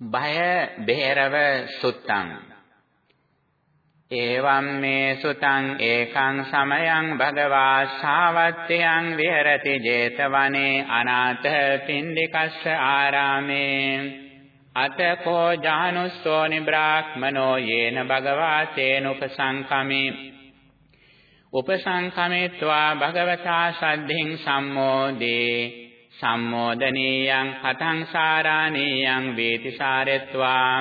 භය බේරව සුත්තං. එවං මේ සුතං ඒකං සමයං භගවා ශාවත්‍යං විහෙරති 제තවනේ අනාථ පින්ඩිකස්ස ආරාමේ. අතකෝ ජානුස්සෝනි බ්‍රාහ්මනෝ යේන භගවා තේන උපසංකමි උපසංකමෙත්වා භගවතා සද්ධින් සම්මෝදේ. සම්මෝදනීයං හතං සාරාණීයං වේති සාරෙත්වා.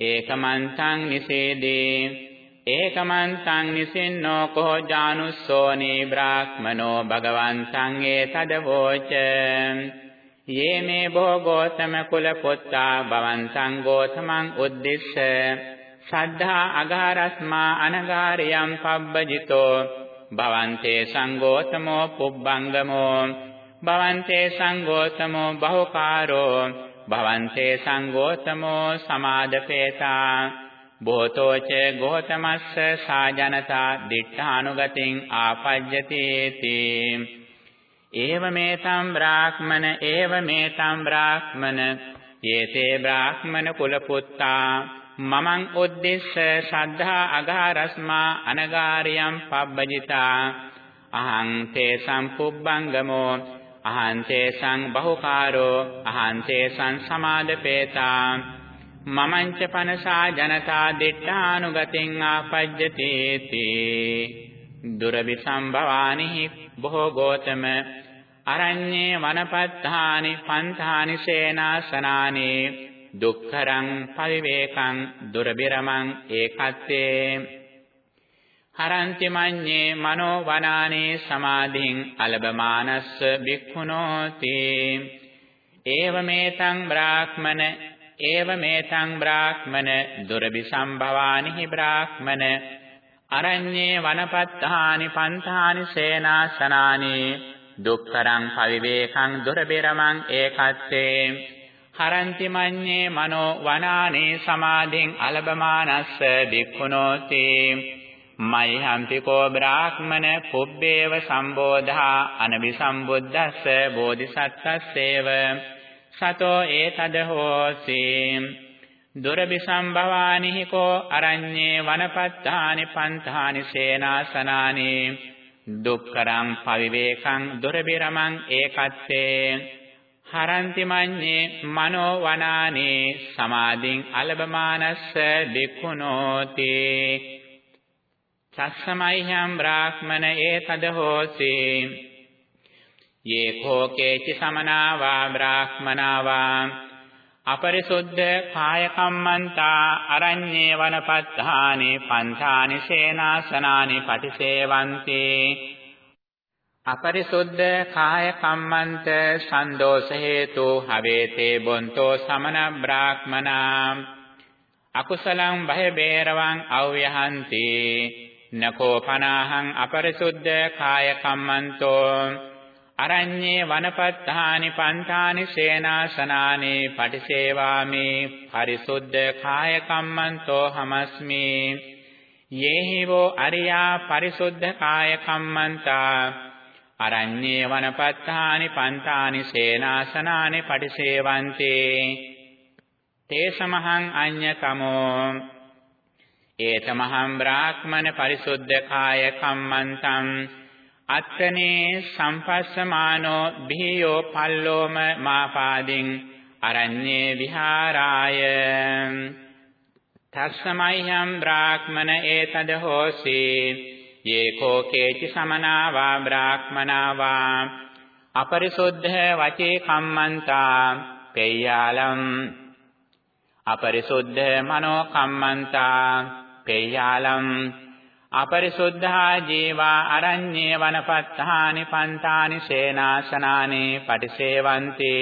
ඒකමන්තං නිසේදී ඒකමන්තං නිසින්නෝ කෝ ජානුස්සෝනි බ්‍රාහ්මනෝ භගවන්තං ඒතදවෝච යේ මේ භෝගෝතම කුල පුත්තා භවන්තං ගෝතමං උද්දිස්ස සද්ධා අගාරස්මා අනගාරියම් පබ්බජිතෝ භවන්තේ සංගෝතමෝ පුබ්බංගමෝ භවන්තේ සංඝෝතමෝ බහුකාරෝ භවන්තේ සංඝෝතමෝ සමාදපේතා බෝතෝච ගෝතමස්ස සාජනතා දිඨානුගතින් ආපජ්ජති තී ඒවමේතම් බ්‍රාහ්මන ඒවමේතම් බ්‍රාහ්මන යේතේ බ්‍රාහ්මන කුල පුත්තා මමං උද්දේශ ශ්‍රද්ධා අගාරස්මා අනගාරියම් පබ්බජිතා අහං තේ සම්පුබ්බංගමෝ අහන්තේ සං බහුකාරෝ අහන්තේ සං සමාදපේතා මමංච පනසා ජනතා දිට්ඨානුගතින් ආපජ්ජති තී දුරවි සම්භවානි බොහෝ ගෝතම. අරඤ්ඤේ වනපත්තානි පන්තානි සේනාසනානි. දුක්ඛරං පවිවේකං දුරබිරමං ඒකත්තේ. හරන්ති මඤ්ඤේ මනෝ වනානේ සමාධින් අලබමානස්ස බික්ඛුනෝති ඒවමේතං බ්‍රාහ්මන ඒවමේතං බ්‍රාහ්මන දුරබි සම්භවානිහි බ්‍රාහ්මන අරඤ්ඤේ වනපත්තානි පන්තානි සේනාසනානි දුක්ඛරං පවිවේකං දුරබිරමං ඒකත්තේ හරන්ති මඤ්ඤේ මනෝ වනානේ සමාධින් අලබමානස්ස බික්ඛුනෝති මයිහන්තිකෝ බ්‍රාහ්මන පුබ්බේව සම්බෝධා අනබිසම්බුද්දස්ස බෝධිසත්ත්වස්සේව සතෝ ඒතද හෝසි. දුරබිසම්භවානිහි කෝ අරඤ්ඤේ වනපත්තානි පන්තානි සේනාසනානි. දුක්කරං පවිවේකං දුරබිරමං ඒකත්තේ. හරන්ති මඤ්ඤේ මනෝ වනානේ සමාධින් අලබමානස්ස බික්ඛුනෝති සස්සමයිහම් බ්‍රාහ්මන ඒතද හෝසි යේ කෝකේච සමනාවා බ්‍රාහ්මනාවා. අපරිසුද්ධ කාය කම්මන්තා අරඤ්ඤේ වනපත්තානි පන්තානි සේනාසනානි පටිසේවන්ති අපරිසුද්ධ කාය කම්මන්ත සන්දෝෂ හේතු හවේතේ බොන්තෝ සමන බ්‍රාහ්මනා. අකුසලං භය බේරවං අව්‍යහන්ති නකෝ පනාහං අපරිසුද්ධ කාය කම්මන්තෝ අරඤ්ඤේ වනපත්තානි පන්තානි සේනාසනානි පටිසේවාමි පරිසුද්ධ කාය කම්මන්තෝ හමස්මි යේහිවෝ අරියා පරිසුද්ධ කාය කම්මන්තා අරඤ්ඤේ වනපත්තානි පන්තානි සේනාසනානි පටිසේවන්තේ තේසමහං අඤ්ඤතමෝ ඒතමහම් බ්‍රාහ්මන පරිසුද්ධ කාය කම්මන්තං අත්තනේ සම්පස්සමානෝ බිහියෝ පල්ලෝම මාපාදින් අරඤ්ඤේ විහාරාය තස්සමයිහම් බ්‍රාහ්මන ඒතද හෝසි යේකෝ කේචි සමනාවා බ්‍රාහ්මනාවා අපරිසුද්ධ වචේ කම්මන්තා පෙය්‍යාලම් අපරිසුද්ධ මනෝ කම්මන්තා පෙය්‍යාලම් අපරිසුද්ධා ජීවා අරඤ්ඤේ වනපත්තානි පන්තානි සේනාසනානි පටිසේවන්ති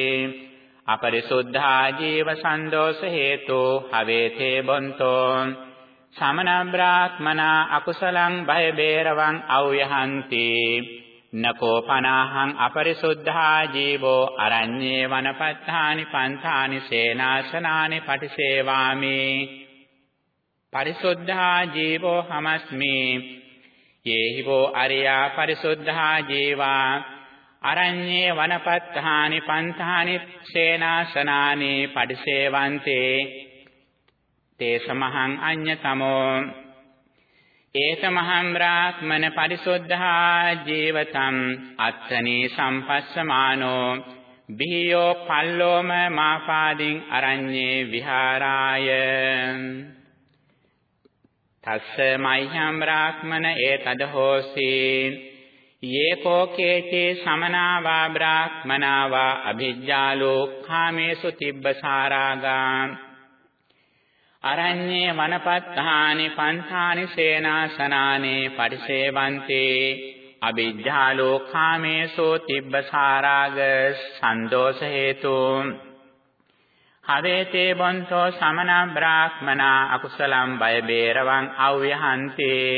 අපරිසුද්ධා ජීව සන්දෝෂ හේතු හවේතේ බොන්තෝ. සමන බ්‍රාහ්මනා අකුසලං බය බේරවං අව්‍යහන්ති. නකෝ පනාහං අපරිසුද්ධා ජීවෝ අරඤ්ඤේ වනපත්තානි පන්තානි සේනාසනානි පටිසේවාමි. පරිසුද්ධා ජීවෝ හමස්මි. යේහිවෝ අරියා පරිසුද්ධා ජීවා. අරඤ්ඤේ වනපත්තානි පන්තානි සේනාසනානි පටිසේවන්තේ. තේසමහං අඤ්ඤතමෝ. ඒතමහං බ්‍රාහ්මන පරිසුද්ධා ජීවතම් අත්තනී සම්පස්සමානෝ. බිහියෝ පල්ලෝම මාපාදින් අරඤ්ඤේ විහාරාය. තස්ස මයිහම් බ්‍රාහ්මන ඒතද හෝසී යේකෝ කේචේ සමනාවා බ්‍රාහ්මනාවා අභිජ්ජාලෝ කාමේසු තිබ්බසාරාගා අරඤ්ඤේ වනපත්තානි පන්තානි සේනාසනානේ පරිසේවන්තේ. අභිජ්ජාලෝ කාමේසෝ තිබ්බසාරාග සන්දෝෂ හේතුම්. හවේතේ බොන්තෝ සමන බ්‍රාහ්මනා අකුසලම් බය බේරවං අව්‍යහන්තේ.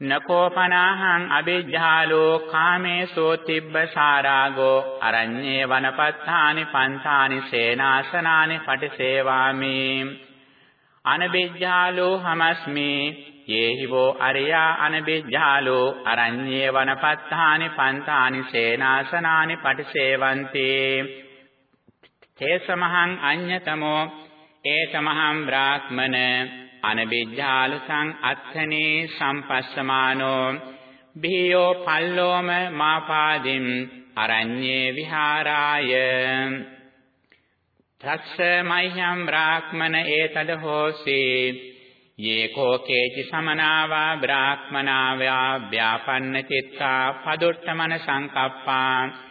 නකෝපනාහං අවිජ්ජාලෝ කාමේසෝ තිබ්බ සාරාගෝ අරඤ්ඤේ වනපත්තානි පන්තානි සේනාසනානි පටිසේවාමි. අනබිජ්ජාලෝ හමස්මි. යේහිවෝ අරියා අනබිජ්ජාලෝ අරඤ්ඤේ වනපත්තානි පන්තානි සේනාසනානි පටිසේවන්තේ තේසමහං අඤ්ඤතමෝ ඒතමහං බ්‍රාහ්මන අනබිජ්ජාලසං අත්ථනේ සම්පස්සමානෝ බියෝ පල්ලෝම මාපාදිම් අරඤ්ඤේ විහාරාය. තස්ස මහ්‍යම් බ්‍රාහ්මන ඒතද හෝසි යේකෝ කේචි සමනාවා බ්‍රාහ්මනාවා ව්‍යාපන්න චිත්තා පදුට්ඨමන සංකප්පා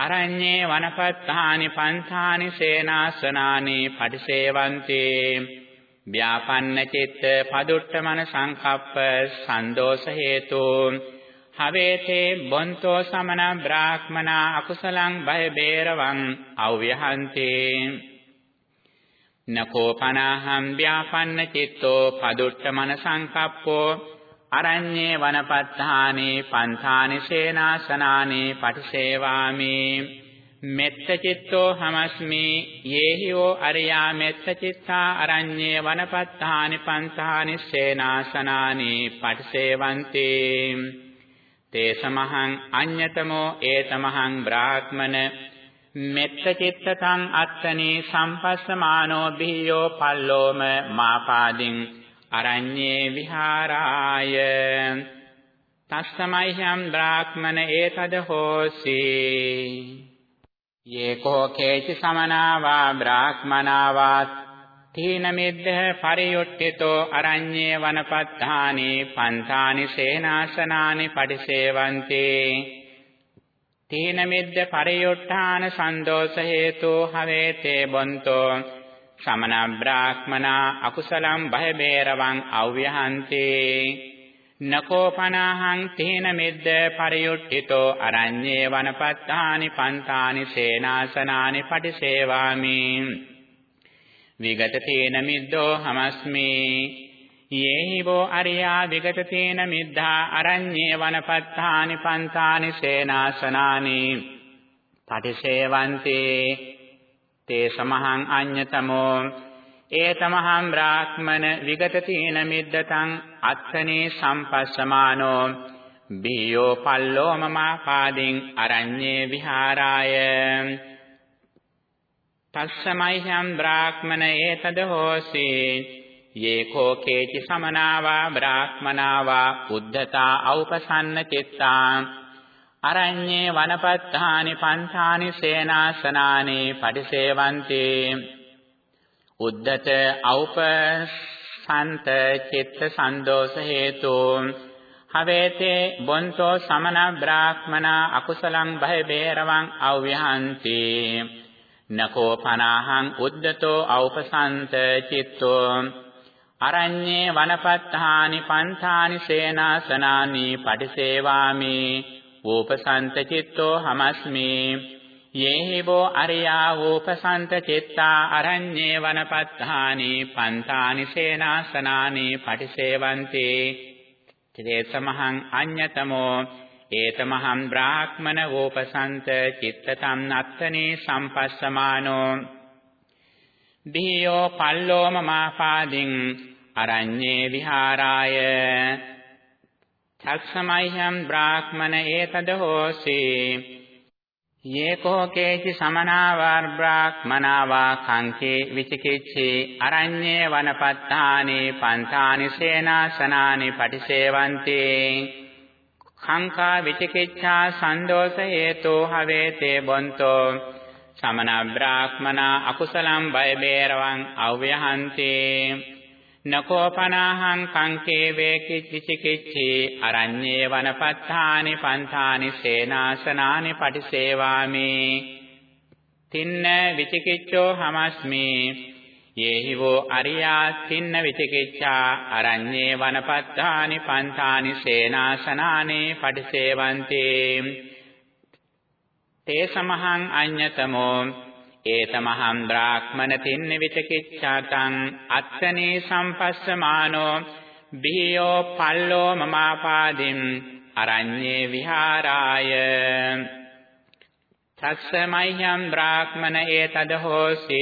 අරඤ්ඤේ වනපත්තානි පන්තානි සේනාසනානි පටිසේවන්තේ ව්‍යාපන්න චිත්ත පදුට්ඨමන සංකප්ප සන්දෝෂ හේතු හවේතේ බොන්තෝ සමන බ්‍රාහ්මනා අකුසලං බය බේරවං අව්‍යහන්තේ නකෝපනාහම් ව්‍යාපන්න චිත්තෝ පදුට්ඨමන සංකප්පෝ අරඤ්ඤේ වනපත්තානේ පන්තානි සේනාසනානේ පටිසේවාමි. මෙත්ත චිත්තෝ හමස්මි. යේහිෝ අරියා මෙත්ත චිත්තා අරඤ්ඤේ වනපත්තානි පන්තානි සේනාසනානේ පටිසේවන්තේ. තේසමහං අඤ්ඤතමෝ ඒතමහං බ්‍රාහ්මන මෙත්ත චිත්තතං අත්තනී සම්පස්සමානෝ බිහියෝ පල්ලෝම මාපාදින් අරඤ්ඤේ විහාරාය තස්සමයිහම් බ්‍රාහ්මන ඒතද හෝසි. යේකෝ කේචි සමනාවා බ්‍රාහ්මනාවා තීන මිද්ද පරියුට්ඨිතෝ අරඤ්ඤේ වනපත්තානි පන්තානි සේනාසනානි පටිසේවන්තේ තීන මිද්ද පරියුට්ඨාන සන්දෝෂ හේතු හවේතේ බොන්තෝ සමන බ්‍රාහ්මනා අකුසලම් බය බේරවං අව්‍යහන්තේ. නකෝපනාහං තේන මෙද්ද පරියුට්ඨිතෝ අරඤ්ඤේ වනපත්තානි පන්තානි සේනාසනානි පටිසේවාමි. විගත තේන මිද්දෝ හමස්මි. යේහිවෝ අරියා විගත තේන මිද්ධා අරඤ්ඤේ වනපත්තානි පන්තානි සේනාසනානි පටිසේවන්තේ. තේ සමහං අඤ්ඤතමෝ। ඒතමහං බ්‍රාහ්මන විගත තීන මිද්දතං අත්ථනේ සම්පස්සමානෝ। බියෝ පල්ලෝ මමාපාදින් අරඤ්ඤේ විහාරාය। තස්සමයිහං බ්‍රාහ්මන ඒතද හෝසි। යේකෝ කේචි සමනාවා බ්‍රාහ්මනාවා උද්ධතා ඖපසන්න චිත්තා। අරඤ්ඤේ වනපත්තානි පංචානි සේනාසනානි පටිසේවන්තේ උද්දත ඖපසන්ත චිත්ත සන්දෝෂ හේතු හවේතේ බොන්තෝ සමන බ්‍රාහ්මනා අකුසලං භය බේරවං අව්‍යහන්ති නකෝ පනාහං උද්දතෝ ඖපසන්ත චිත්තෝ අරඤ්ඤේ වනපත්තානි පංචානි සේනාසනානි පටිසේවාමි වූපසන්ත චිත්තෝ හමස්මි. යේහිවෝ අරියා වූපසන්ත චිත්තා අරඤ්ඤේ වනපත්තානි පන්තානි සේනාසනානි පටිසේවන්ති චේතමහං අඤ්ඤතමෝ ඒතමහං බ්‍රාහ්මන වූපසන්ත චිත්තතම් නත්තනේ සම්පස්සමානෝ. දීයෝ පල්ලෝම මාපාදින් අරඤ්ඤේ විහාරාය. තත්සමයිහම් බ්‍රාහ්මන ඒතද හෝසි යේකෝ කේචි සමනාවාර් බ්‍රාහ්මනාවා කංකේ විචිකිච්ඡේ අරඤ්ඤේ වනපත්තානේ පන්තානි සේනාසනානි පටිසේවන්තේ. කංකා විචිකිච්ඡා සන්දෝෂ හේතෝ හවේතේ බොන්තෝ. සමන බ්‍රාහ්මනා අකුසලම් බය බේරවං අව්‍යහන්තේ නකෝපනාහං කංකේ වේකිච්චිකිච්චි අරඤ්ඤේ වනපත්තානි පන්තානි සේනාසනානි පටිසේවාමි. තින්න විචිකිච්ඡෝ හමස්මි. යේහි වෝ අරියා තින්න විචිකිච්ඡා අරඤ්ඤේ වනපත්තානි පන්තානි සේනාසනානි පටිසේවන්තේ. තේ සමහං අඤ්ඤතමෝ ඒතමහම් බ්‍රාහ්මන තින්න විචකිච්ඡාතං අත්තනේ සම්පස්සමානෝ බිහියෝ පල්ලෝ මමාපාදින් අරඤ්ඤේ විහාරාය. තස්සමය්‍යම් බ්‍රාහ්මන ඒතද හෝසි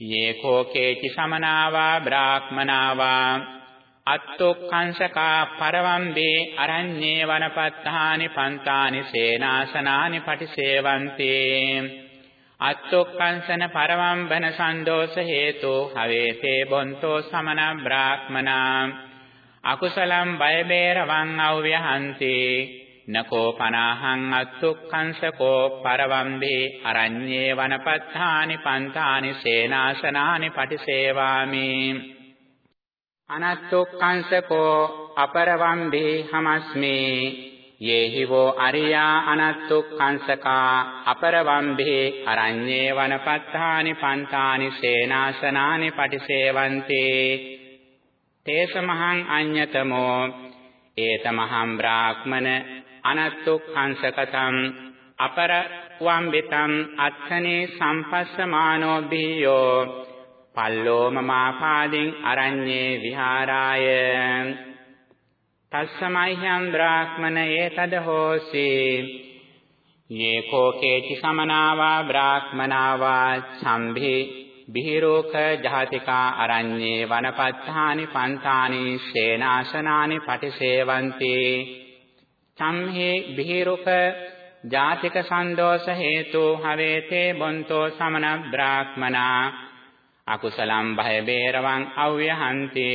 යේකෝ කේචි සමනාවා බ්‍රාහ්මනාවා. අත්තුක්ඛංසකා පරවම්බේ අරඤ්ඤේ වනපත්තානි පන්තානි සේනාසනානි පටිසේවන්තේ. අත්තුක්කංසන පරවම්බන සන්දෝෂ හේතු හවේතේ බොන්තෝ සමන බ්‍රාහ්මනා අකුසලම් බය බේරවං අව්‍යහන්ති නකෝ පනාහං අත්තුක්කංසකෝ පරවම්බේ අරඤ්ඤේ වනපත්තානි පන්තානි සේනාසනානි පටිසේවාමි අනත්තුක්කංසකෝ අපරවම්බේ හමස්මේ යේහි වෝ අරියා අනත්තුක්ඛංසකා අපරවම්භේ අරඤ්ඤේ වනපත්තානි පන්තානි සේනාසනානි පටිසේවන්තේ තේසමහං අඤ්ඤතමෝ ඒතමහං බ්‍රාහ්මන අනත්තුක්ඛංසකතම් අපරවම්බිතම් අත්ථනේ සම්පස්සමානෝ බියෝ පල්ලෝ මමාපාදින් අරඤ්ඤේ විහාරාය තස්සමයිහං බ්‍රාහ්මන ඒතද හෝසි යේකෝ කේචි සමනාවා බ්‍රාහ්මනාවා සම්භි බිහිරෝක ජාතිකා අරඤ්ඤේ වනපත්තානි පන්තානි සේනාසනානි පටිසේවಂತಿ. සම්හි බිහිරෝක ජාතික සන්දෝෂ හේතු හවේතේ බොන්තෝ සමන බ්‍රාහ්මනා. අකුසලම් භය බේරවං අව්‍යහන්ති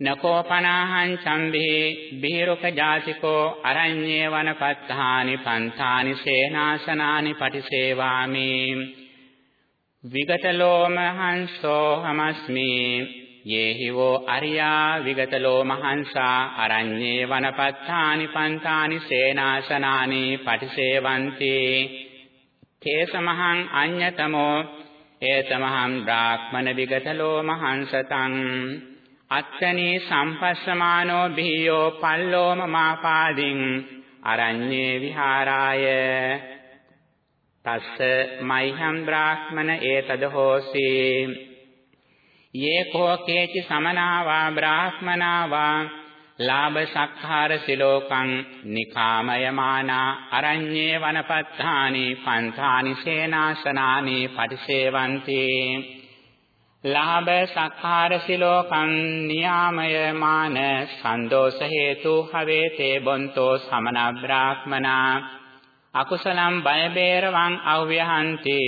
නකෝපනාහං සම්භේ බිහිරුක ජාතිකෝ අරඤ්ඤේ වනපත්තානි පන්තානි සේනාසනානි පටිසේවාමි. විගතලෝම හංසෝ හමස්මි. යේහි වෝ අරියා විගතලෝම හංසා අරඤ්ඤේ වනපත්තානි පන්තානි සේනාසනානි පටිසේවಂತಿ. කේසමහං අඤ්ඤතමෝ ඒතමහං බ්‍රාහ්මන විගතලෝම හංසතං අත්තනේ සම්පස්සමානෝ බිහියෝ පල්ලෝම මාපාදින් අරඤ්ඤේ විහාරාය. තස්ස මයිහම් බ්‍රාහ්මන ඒතද හෝසි. යේකෝ කේචි සමනාවා බ්‍රාහ්මනාවා ලාභ සක්ඛාර සිලෝකං නිකාමයමානා අරඤ්ඤේ වනපත්තානි පන්තානි සේනාසනානි පටිසේවಂತಿ. ලාභ සක්කාර සිලෝකං නියාමය මාන සන්දෝෂ හේතු හවේතේ බොන්තෝ සමන බ්‍රාහ්මනා අකුසලම් බය බේරවං අව්‍යහන්ති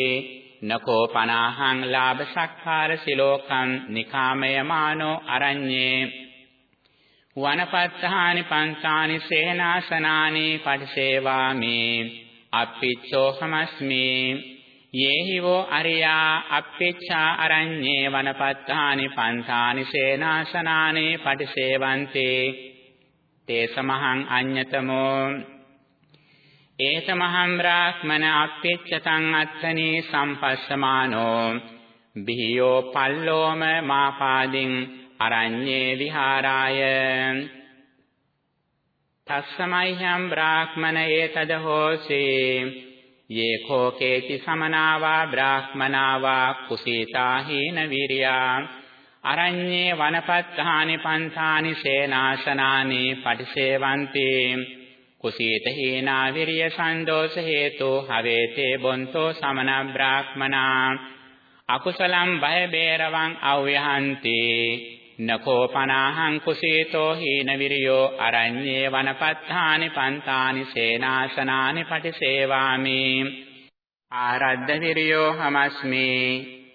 නකෝ පනාහං ලාභ සක්කාර සිලෝකං නිකාමය මානෝ අරඤ්ඤේ වනපත්තානි පංචානි සේනාසනානි පටිසේවාමි අප්පිච්ඡෝ සමස්මි යේහි වෝ අරියා අප්පෙච්ඡා අරඤ්ඤේ වනපත්තානි පන්තානි සේනාසනානේ පටිසේවන්තේ. තේ සමහං අඤ්ඤතමෝ. ඒතමහං බ්‍රාහ්මන අප්පෙච්ඡතං අත්තනේ සම්පස්සමානෝ. බිහියෝ පල්ලෝම මාපාදින් අරඤ්ඤේ විහාරාය. තස්සමයිහම් බ්‍රාහ්මන ඒතද හෝසේ යේකෝ කේචි සමනාවා බ්‍රාහ්මනාවා කුසීතා හීන විරියා අරඤ්ඤේ වනපත්තානි පන්තානි සේනාසනානි පටිසේවಂತಿ කුසීත හීනා විරිය සන්දෝෂ හේතු හවේතේ බොන්තෝ සමන බ්‍රාහ්මනා අකුසලම් බය බේරවං අව්‍යහන්ති නකෝ පනාහං කුසීතෝ හීන විරියෝ අරඤ්ඤේ වනපත්තානි පන්තානි සේනාසනානි පටිසේවාමි ආරද්ධ විරියෝ හමස්මි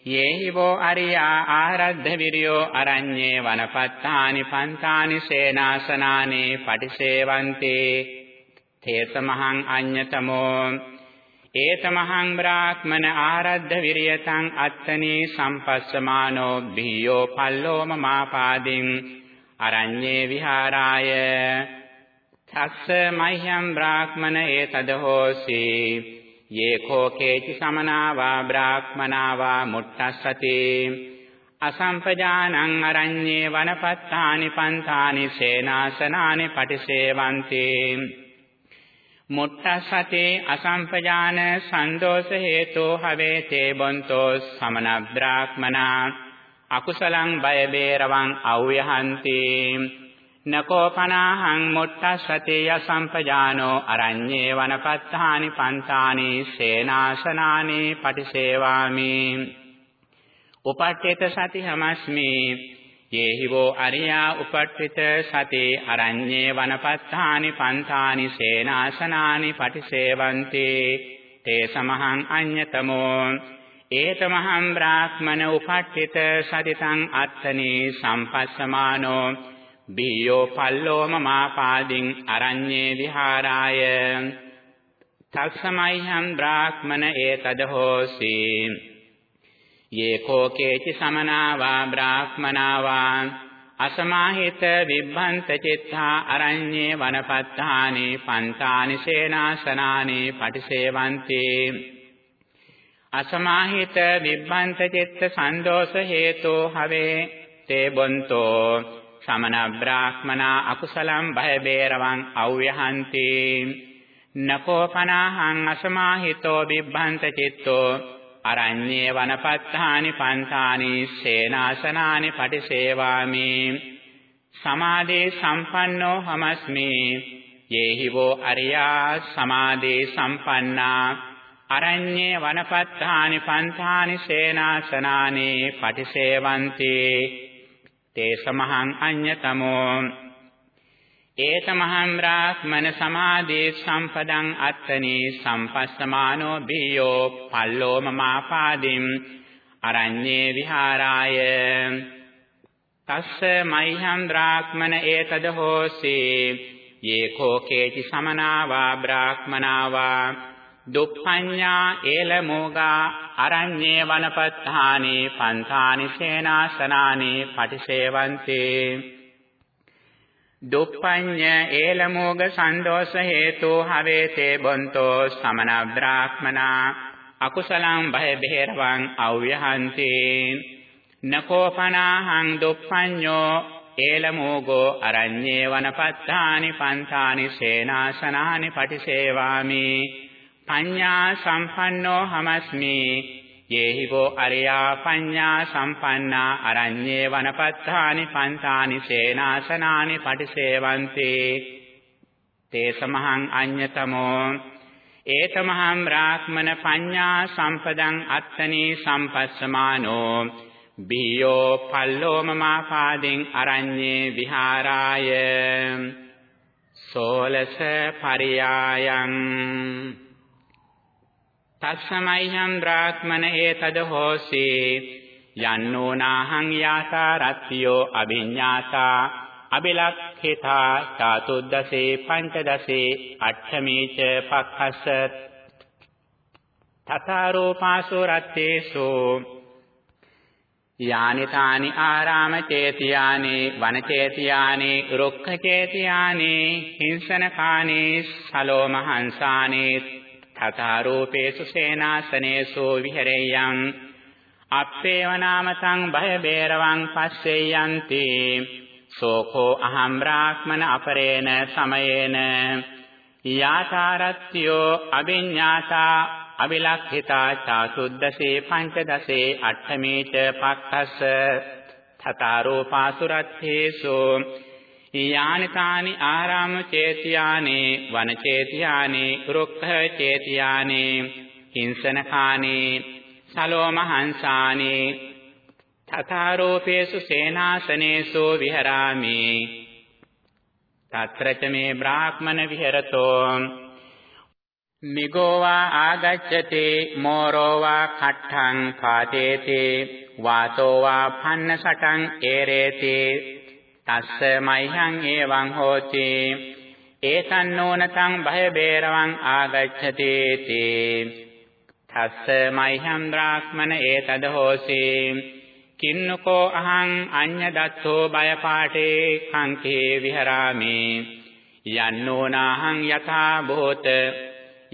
යේහි වෝ අරියා ආරද්ධ විරියෝ අරඤ්ඤේ වනපත්තානි පන්තානි සේනාසනානි පටිසේවන්තේ තේසමහං අඤ්ඤතමෝ ඒතමහං බ්‍රාහ්මන ආරද්ධ විරියතං අත්තනී සම්පස්සමානෝ බියෝ පල්ලෝම මාපාදින් අරඤ්ඤේ විහාරාය. තස්ස මහ්‍යම් බ්‍රාහ්මන ඒතද හෝසි යේකෝ කේචි සමනාවා බ්‍රාහ්මනාවා මුට්ටස්සති. අසම්පජානං අරඤ්ඤේ වනපත්තානි පන්තානි සේනාසනානි පටිසේවන්ති මුට්ටසතේ අසම්පජාන සන්දෝෂ හේතෝ හවේතේ බොන්තෝ සමන බ්‍රාහ්මනා අකුසලං බය බේරවං අව්‍යහන්ති නකෝ පනාහං මුට්ටසතේ අසම්පජානෝ අරඤ්ඤේ වනපත්තානි පන්තානි සේනාසනානි පටිසේවාමි උපට්ඨිත සති හමස්මි යේහිවෝ අරියා උපට්ඨිත සති අරඤ්ඤේ වනපත්තානි පන්තානි සේනාසනානි පටිසේවන්ති තේ සමහං අඤ්ඤතමෝ ඒතමහං බ්‍රාහ්මන උපට්ඨිත සතිතං අත්තනි සම්පස්සමානෝ බියෝ පල්ලෝම මාපාදින් අරඤ්ඤේ විහාරාය තක්සමයිහං බ්‍රාහ්මන ඒතද හෝසි යේකෝ කේචි සමනාවා බ්‍රාහ්මනාවා අසමාහිත විබ්බන්ත චිත්තා අරඤ්ඤේ වනපත්තානි පන්තානි සේනාසනානි පටිසේවන්ති අසමාහිත විබ්බන්ත චිත්ත සන්දෝෂ හේතෝ හවේ තේ බොන්තෝ සමන බ්‍රාහ්මනා අකුසලම් භය බේරවං අව්‍යහන්ති නකෝ පනාහං අසමාහිතෝ විබ්බන්ත චිත්තෝ අරඤ්ඤේ වනපත්තානි පන්තානි සේනාසනානි පටිසේවාමි. සමාධේ සම්පන්නෝ හමස්මි. යේහි වෝ අරියා සමාධේ සම්පන්නා. අරඤ්ඤේ වනපත්තානි පන්තානි සේනාසනානි පටිසේවන්ති. තේ සමහං අඤ්ඤතමෝ. ඒතමහං බ්‍රාහ්මන සමාධේ සම්පදං අත්තනේ සම්පස්සමානෝ බියෝ පල්ලෝම මාපාදින් අරඤ්ඤේ විහාරාය. තස්ස මයිහං බ්‍රාහ්මන ඒතද හෝසි. යේකෝ කේචි සමනාවා බ්‍රාහ්මනාවා. දුප්පඤ්ඤා ඒලමෝගා අරඤ්ඤේ වනපත්තානේ පන්තානි සේනාසනානේ පටිසේවන්තේ. දුප්පඤ්ඤ ඒලමෝග සන්දෝෂ හේතු හවේතේ බොන්තෝ සමන බ්‍රාහ්මනා අකුසලං භය බෙහෙරවං අව්‍යහන්ති. නකෝපනාහං දුප්පඤ්ඤෝ ඒලමෝගෝ අරඤ්ඤේ වනපත්තානි පන්තානි සේනාසනානි පටිසේවාමි. පඤ්ඤා සම්පන්නෝ හමස්මි. යේහිවෝ අරියා පඤ්ඤා සම්පන්නා අරඤ්ඤේ වනපත්තානි පන්තානි සේනාසනානි පටිසේවන්ති තේ සමහං අඤ්ඤතමෝ ඒතමහං බ්‍රාහ්මන පඤ්ඤා සම්පදං අත්තනී සම්පස්සමානෝ බියෝ පල්ලෝම මාපාදින් අරඤ්ඤේ විහාරාය සෝලස පරියායං තස්සමයිහං බ්‍රාහ්මන ඒතද හෝසි යන්නෝ නාහං යාසා රත්තියෝ අභිඤ්ඤාසා අබිලක්ඛිතා චාතුද්දසේ පංචදසේ අට්ඨමීච පක්ඛස්ස තතරෝපාසෝ රත්තේසෝ යානි තානි ආරාම චේතියානේ වන චේතියානේ රුක්ඛ චේතියානේ හිංසනකානේ සලෝමහංසානේ තථා රූපේසු සේනාසනේසු විහෙරෙය්‍යං අප්පේව නාමසං භය බේරවං පස්සේ යන්ති සෝකෝ අහම් බ්‍රාහ්මන අපරේන සමයේන යාචාරත්‍යෝ අවිඤ්ඤාසා අවිලක්ඛිතා චාසුද්දසේ පංචදසේ අට්ඨමේච පක්ඛස්ස තථා රූපාසුරත්තේසු යානි තානි ආරාම චේතියානේ වන චේතියානේ රුක්ඛ චේතියානේ හිංසනකානේ සලෝම හංසානේ තථාරෝපේසු සේනාසනේසු විහරාමි తత్ర చ మే బ్రాహ్మణ విహరతో නිගෝවා ආගච්ඡති මෝරෝවා කට්ඨං පාතේති වාතෝවා පන්න සටං ඒරේති තස්ස මයිහං එවං හෝති। ඒතන්නෝනතං භය බේරවං ආගච්ඡති තේ। තස්ස මයිහං බ්‍රාහ්මන ඒතද හෝසි। කින්නකෝ අහං අඤ්ඤ දත්තෝ බය පාඨේ කංකේ විහරාමි। යන්නෝනාහං යථා භූත।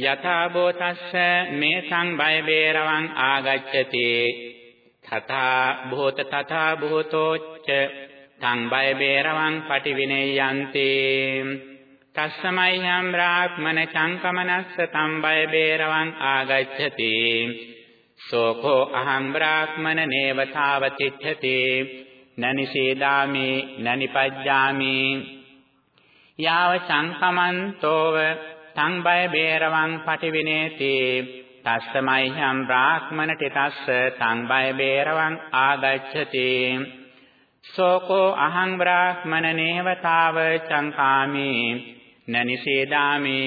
යථා භූතස්ස මේ සංබය බේරවං ආගච්ඡති। තථා භූත තථා භූතෝච්ච। සංබය බේරවං පටිවිනේයන්ති. තස්සමයිහම් බ්‍රාහ්මන චංකමනස්ස තම්බය බේරවං ආගච්ඡති. සෝකෝ අහං බ්‍රාහ්මන නේවතාව තිච්ඡති නනිසීදාමි නනිපජ්ජාමි. යාව සංකමන්තෝව තං බය බේරවං පටිවිනේති. තස්සමයිහම් බ්‍රාහ්මන තිතස්ස තං බය බේරවං ආගච්ඡති. සෝකෝ අහං බ්‍රාහ්මන නේවතාව චංකාමි නනිසීදාමි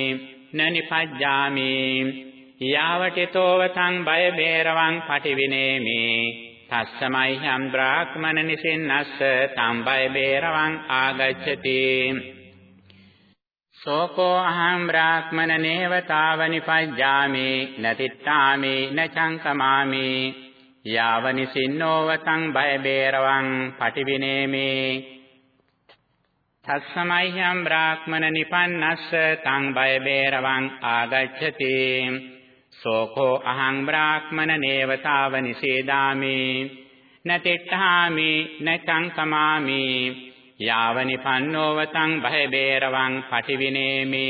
නනිපජ්ජාමි යාවටිතෝව තං බය බේරවං පටිවිනේමි තස්සමයිහම් බ්‍රාහ්මන නිසින්නස්ස තං බය බේරවං ආගච්ඡති. සෝකෝ අහං බ්‍රාහ්මන නේවතාවනි පජ්ජාමි නතිත්තාමි නචංකමාමි යාවනි සින්නෝවතං බය බේරවං පටිවිනේමි. තස්සමයිහම් බ්‍රාහ්මන නිපන්නස්ස තං බය බේරවං ආගච්ඡති. සෝකෝ අහං බ්‍රාහ්මන නේවතාවනි සේදාමි නතිත්තාමි නචංකමාමි යාවනිපන්නෝවතං භය බේරවං පටිවිනේමි.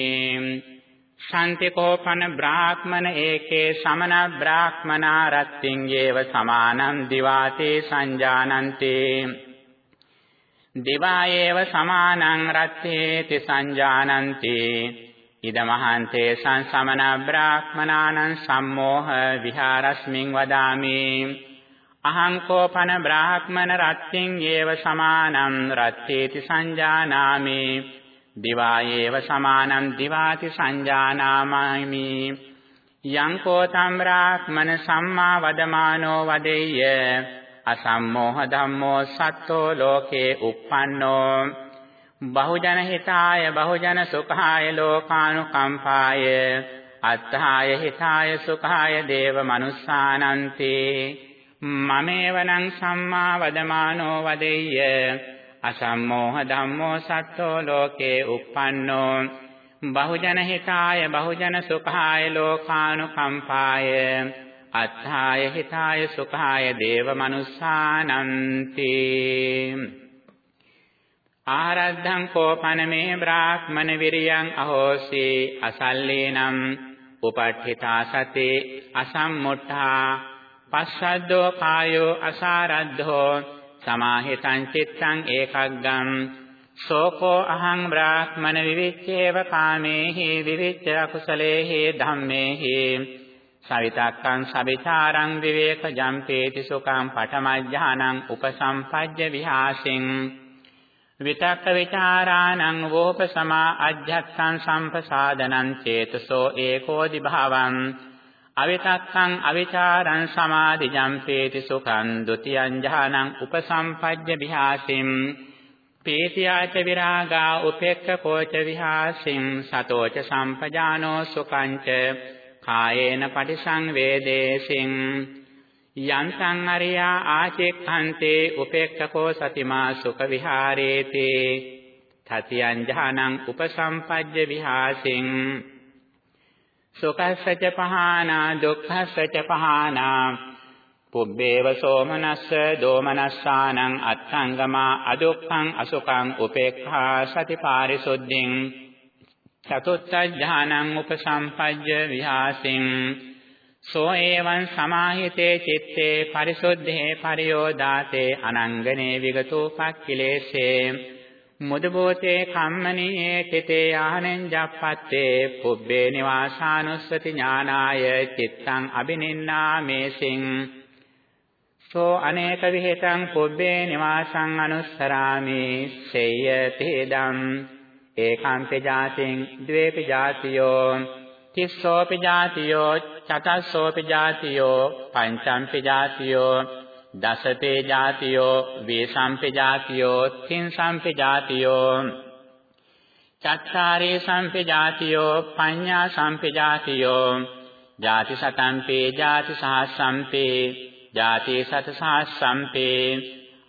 ශාන්තිකෝපන බ්‍රාහ්මන ඒකේ සමන බ්‍රාහ්මනා රත්ත්‍ින් යේව සමානං දිවාතේ සංජානන්ති. දිවායේව සමානං රත්තේති සංජානන්ති. ඉදමහන්තේ සංසමන බ්‍රාහ්මනානං සම්මෝහ විහාරස්මින් වදාමි. අහං කෝපන බ්‍රාහ්මන රත්ත්‍ින් යේව සමානං රත්තේති සංජානාමි. දිවායේව සමානං දිවාති සංජානාමි යං කෝතම් බ්‍රාහ්මන සම්මා වදමානෝ වදෙය්‍ය. අසම්මෝහ ධම්මෝ සත්තෝ ලෝකේ uppannෝ බහුජන හිතාය බහුජන සුඛාය ලෝකානුකම්පාය. අත්ථාය හිතාය සුඛාය දේව මනුස්සානන්තේ. මමේවනං සම්මා වදමානෝ වදෙය්‍ය. අසම්මෝහ ධම්මෝ සත්තෝ ලෝකේ uppannෝ බහුජන හිතාය බහුජන සුඛාය ලෝකානුකම්පාය. අත්ථාය හිතාය සුඛාය දේව මනුස්සානන්ති. ආරද්ධං කෝපනමේ බ්‍රාහ්මන විරියං අහෝසි අසල්ලේනම් උපට්ඨිතා සතේ අසම්මුට්ඨා. පස්සද්දෝ කායෝ අසාරද්ධෝ සමාහිතං චිත්තං ඒකග්ගම් සෝකෝ අහං බ්‍රාහ්මන විවිච්ඡේව කාමේහි විවිච්ඡ අකුසලේහි ධම්මේහි සවිතක්කං සවිචාරං විවේක ජම්පේති සුඛං පඨමඥානං උපසම්පජ්ජ විහාසින් විතක්ක විචාරාණං වෝපසමා අජ්ජත්සං සම්පසාදනං චේතසෝ ඒකෝදි භාවං අවිතක්කං අවිචාරං සමාධිජම්පේති සුඛං ဒ ුතියං ඥානං උපසම්පජ්ජ විහාසින් පීතියාච විරාගා උපේක්ඛකෝච විහාසින් සතෝච සම්පජානෝ සුඛංච කායේන පටිසංවේදේසින් යන්තං අරියා ආචෙක්ඛන්තේ උපේක්ඛකෝ සතිමා සුඛ විහාරේති තතියං ඥානං උපසම්පජ්ජ විහාසින් සුඛස්සච පහානා දුක්ඛස්සච පහානා පුබ්බේව සෝමනස්ස දෝමනස්සානං අත්ංගමා අදුක්ඛං අසුඛං උපේක්ඛා සති පාරිසුද්ධින් චතුත්ථ ඥානං උපසම්පජ්ජ විහාසින්. සෝ එවං සමාහිතේ චitte පරිසුද්ධේ පරියෝදාතේ අනංගනේ විගතෝ පක්ඛිලේසේ මුදබෝතේ කම්මනී තිතේ ආහනෙන් ජප්පත්තේ පුබ්බේ නිවාසානුස්සති ඥානාය චිත්තං අබිනින්නාමේසින්. සෝ අනේක විහෙතං පුබ්බේ නිවාසං අනුස්සරාමි සේයති දම්. ඒකාන්තේ ජාතින් ද්වේපි ජාතියෝ තිස්සෝපි ජාතියෝ චතස්සෝපි ජාතියෝ පංචම්පි ජාතියෝ දසපේ ජාතියෝ වේසම්පි ජාතියෝ තින්සම්පි ජාතියෝ. චත්තාරේ සම්පි ජාතියෝ පඤ්ඤා සම්පි ජාතියෝ. ජාති සතම්පේ ජාති සහස්සම්පේ ජාති සත සහස්සම්පේ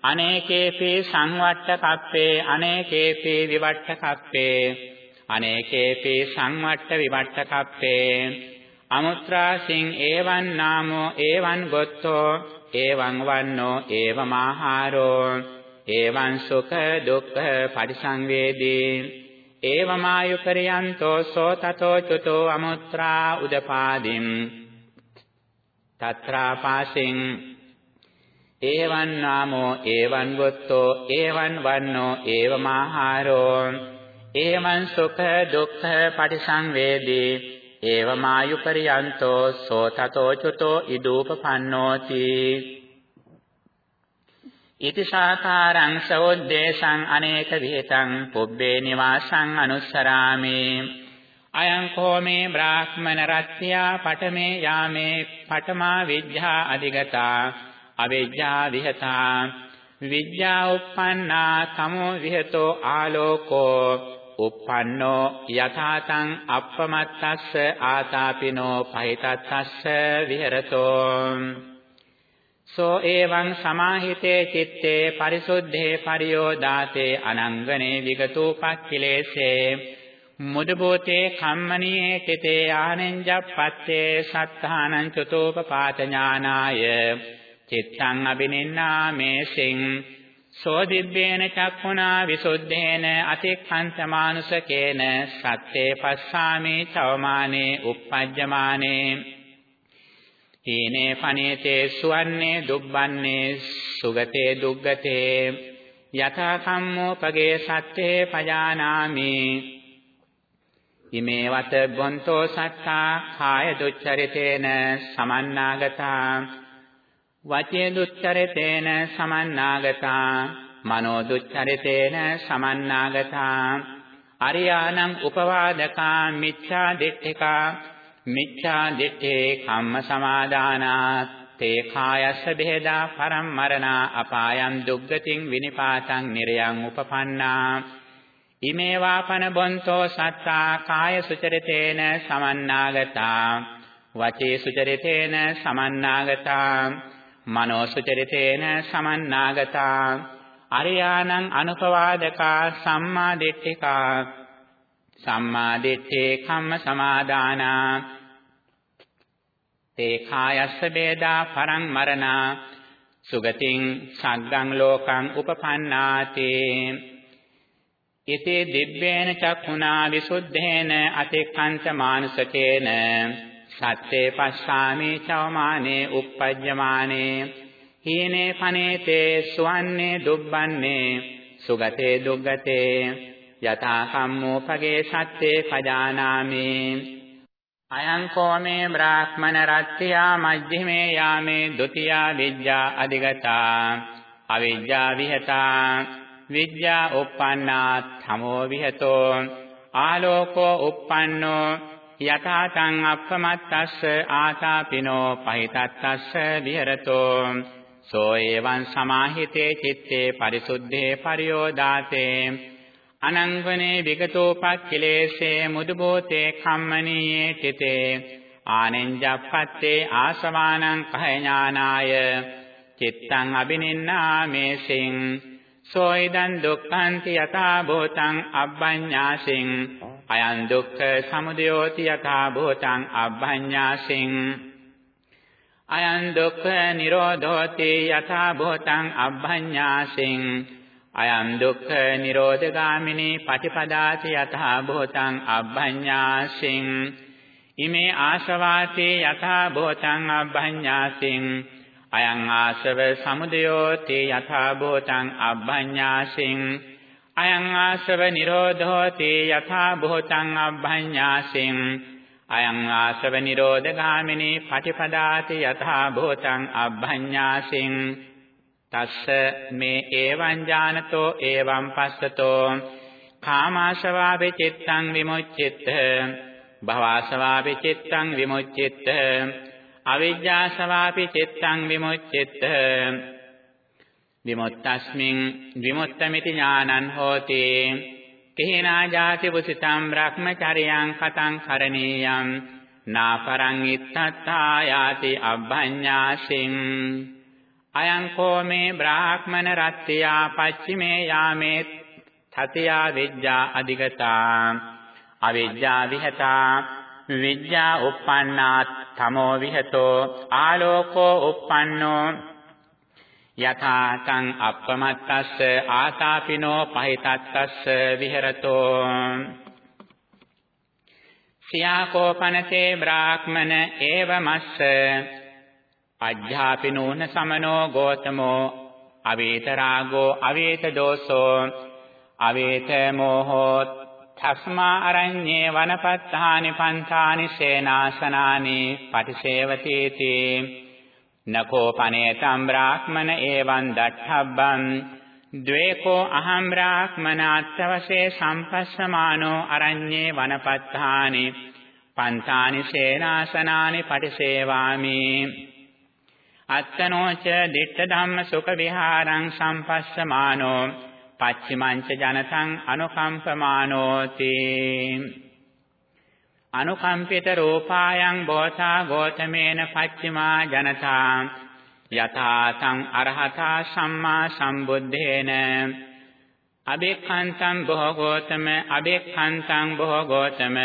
අනේකේපි සංවට්ඨ කප්පේ අනේකේපි විවට්ඨ කප්පේ. අනේකේපි සංවට්ඨ විවට්ඨ කප්පේ. අමුත්‍රාසින් ඒවං නාමෝ ඒවං ගොත්තෝ ඒවං වන්නෝ ඒවමාහාරෝ ඒවං සුඛ දුක්ඛ පරිසංවේදී. ඒවමායුපරියන්තෝ සෝ තතෝ චුතෝ අමුත්‍රා උදපාදින්. තත්‍රාපාසින් ඒවං නාමෝ ඒවං වොත්තෝ ඒවං වන්නෝ ඒවමාහාරෝ ඒවං සුඛ දුක්ඛ පටිසංවේදී ඒවමායුපරියන්තෝ සෝ තතෝ චුතෝ ඉදූපපන්නෝති ඉති සාකාරං සෝද්දේශං අනේක විහෙතං පුබ්බේ නිවාසං අනුස්සරාමි අයං කෝමේ බ්‍රාහ්මන රත්ත්‍යා පඨමේ යාමේ පඨමා විද්‍යා අධිගතා අවිජ්ජා විහතා විද්‍යා uppannā තමෝ විහෙතෝ ආලෝකෝ uppannෝ යථාතං අප්පමත්තස්ස ආතාපිනෝ පහිතත්තස්ස විහෙරතෝ සෝ එවං සමාහිතේ චitte පරිසුද්ධේ පරියෝදාතේ අනංගනේ විගතෝපක්ඛිලේසේ මුදබෝතේ කම්මනීයේ චිතේ ආනෙන්ජප්පත්තේ සත්තානං චතෝපපාත ඥානාය චිත්තං අබිනින්නා මේසින් සෝ දිබ්බේන චක්ඛුනා විසුද්ධේන අතික්ඛන්ත මානුසකේන සත්තේ පස්සාමේ චවමානේ uppajjamaනේ හීනේ පනේතේ සුවන්නේ දුබ්බන්නේ සුගතේ දුග්ගතේ. යථා කම්මෝපගේ සත්තේ පජානාමි. ඉමේවත බොන්තෝ සත්තා කාය දුච්චරිතේන සමන්නාගතා. වචේ දුච්චරිතේන සමන්නාගතා මනෝ දුච්චරිතේන සමන්නාගතා අරියාණං උපවාදකා මිච්ඡා දිට්ඨිකා මිච්ඡා දිට්ඨේ කම්ම සමාදානාත් තේ කායස්ස බෙහෙදා පරම්මරණා අපායන් දුග්ගතින් විනිපාතං නිරයන් උපපන්නා. ඉමේ වාපන බොන්තෝ සත්තා කාය සුචරිතේන සමන්නාගතා වචේ සුචරිතේන සමන්නාගතා මනෝ සුචරිතේන සමන්නාගතා. අරියාණං අනුපවාදකා සම්මා දිට්ඨිකා. සම්මා දිට්ඨේ කම්ම සමාදානා. තේ කායස්ස වේදා පරං මරණා. සුගතින් සග්ගං ලෝකං උපපන්නාති. ඉතේ දිබ්බේන චක්ඛුනා විසුද්ධේන අතික්ඛන්ත මානසකේන. සත්‍යේ පස්සාමි චවමානේ uppajjamaane හීනේ පනේතේ සුවන්නේ දුබ්බන්නේ සුගතේ දුග්ගතේ. යථා කම්මෝපගේ සත්‍යේ පජානාමි. අයං කෝමේ බ්‍රාහ්මන රත්ත්‍යා මජ්ක්‍ධිමේ යාමේ ဒ ුතියා විද්‍යා අධිගතා. අවිද්‍යා විහතා. විද්‍යා uppannā තමෝ විහතෝ. ආලෝකෝ uppannෝ යථාතං අප්පමත්තස්ස ආතාපිනෝ පහිතත්තස්ස විහෙරතෝ. සෝ එවං සමාහිතේ චitte පරිසුද්ධේ පරියෝදාතේ. අනංගනේ විගතෝපක්ඛිලේසේ මුදුබෝතේ කම්මනීයේ තිතේ ආනෙන්ජප්පත්තේ ආසවානං කහ ඥානාය චිත්තං අබිනින්නා මේසින් සෝ ඉදං දුක්ඛන්ති යථා භූතං අබ්බඤ්ඤාසින්। අයං දුක්ඛ සමුදයෝති යථා භූතං අබ්බඤ්ඤාසින්। අයං දුක්ඛ නිරෝධෝති යථා භූතං අබ්බඤ්ඤාසින්। අයං දුක්ඛ නිරෝධගාමිනී පටිපදාති යථා භූතං අබ්බඤ්ඤාසින්। ඉමේ ආශවාති යථා භූතං අබ්බඤ්ඤාසින්। අයං ආසව සමුදයෝ තේ යථා භූතං අබ්බඤ්ඤාසින් අයං ආසව නිරෝධෝ තේ යථා භූතං අබ්බඤ්ඤාසින් අයං ආශ්‍රව නිරෝධ ගාමිනී පටිපදාති යථා භූතං අබ්බඤ්ඤාසින් තස්ස මේ එවං ඥානතෝ එවං පස්සතෝ. කාමාශවා චිත්තං විමුච්චිත්ත. භවසවා චිත්තං විමුච්චිත්ත. අවිජ්ජාසවා චිත්තං විමුච්චිත්ත. විමුක්තස්මින් විමුක්තമിതി ඥානං හෝති. කිහිනා ජාති පුසිතම් බ්‍රහ්මචරියං කතං කරණීයං. නාපරං ඉත්තත්තා යාති අබ්බඤ්ඤාසින්. අයං කෝමේ බ්‍රාහ්මන රත්ත්‍යා පච්චිමේ යාමේ තතියා විද්‍යා අධිගතා. අවිද්‍යා විහතා. විද්‍යා uppannā තමෝ විහතෝ ආලෝකෝ uppannෝ යථා තං අප්පමත්තස්ස ආතාපිනෝ පහිතත්තස්ස විහෙරතෝ සියාකෝපනතේ බ්‍රාහ්මන ඒවමස්ස අජ්ජාපිනෝන සමනෝ ගෝතමෝ අවේතරාගෝ අවේත දෝසෝ අවේත මෝහෝ තස්මා අරඤ්ඤේ වනපත්තානි පන්තානි සේනාසනානි පටිසේවතීති නකෝ පනේතම් බ්‍රාහ්මන එවං දට්ඨබ්බං ද්වේකෝ අහම් බ්‍රාහ්මනාත්තවසේ සම්පස්සමානෝ අරඤ්ඤේ වනපත්තානි පන්තානි සේනාසනානි පටිසේවාමි අත්තනෝච ditta ධම්ම සුඛ විහාරං සම්පස්සමානෝ පච්චිමංච ජනතං අනුකම්පමානෝති. අනුකම්පිත රූපායන් බෝධා ගෝතමේන පච්චිමා ජනතා යථාතං අරහතා සම්මා සම්බුද්දේන අබේක්ඛන්තං බොහෝ ගෝතම අබේක්ඛන්තං බොහෝ ගෝතම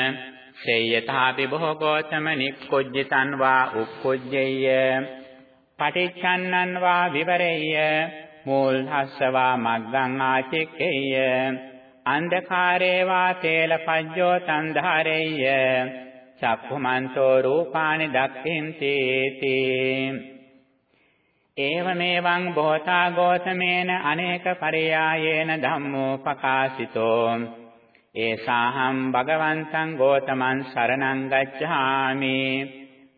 සේයතාපි බොහෝ ගෝතම නික්කොජ්ජතං වා උක්කොජ්ජෙය්‍ය පටිච්චන්නං වා විවරෙය්‍ය මූල්හස්සවා මග්ගං ආචික්කේය. අන්ධකාරේ වා තේලපජ්ජෝ තන්ධාරෙය්‍ය චක්ඛුමන්තෝ රූපානි දක්ඛින්ති තී ඒවමෙවං බෝතා ගෝතමේන අනේක පරයායේන ධම්මෝ පකාසිතෝ ඒසාහම් භගවන්තං ගෝතමං සරණං ගච්ඡාමි.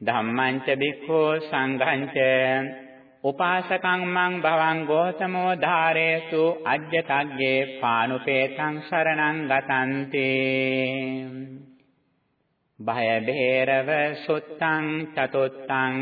ධම්මං ච භික්ඛෝ සංඝං ච උපාසකං මං භවං ගෝතමෝ ධාරේසු අජ්ජතග්ගේ පානුපේතං සරණං ගතන්ති. භය බේරව සුත්තං චතුත්තං